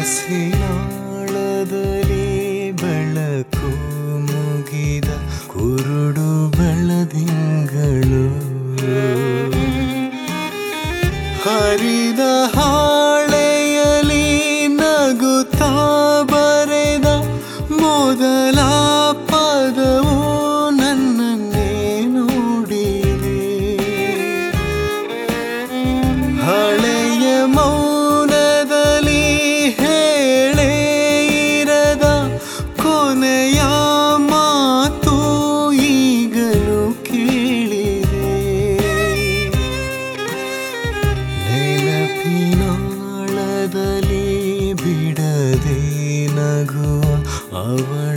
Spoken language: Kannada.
ಮನಸ್ಸಿನಾಳದಲ್ಲಿ ಬೆಳಕು ಮುಗಿದ ಕುರುಡು ಬೆಳದಿಂಗಳು. ಹರಿದ ಹಾಳೆಯಲಿ ಬಿಡದೆ ನಗುವ ಅವಳ